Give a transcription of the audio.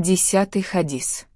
Десятый хадис.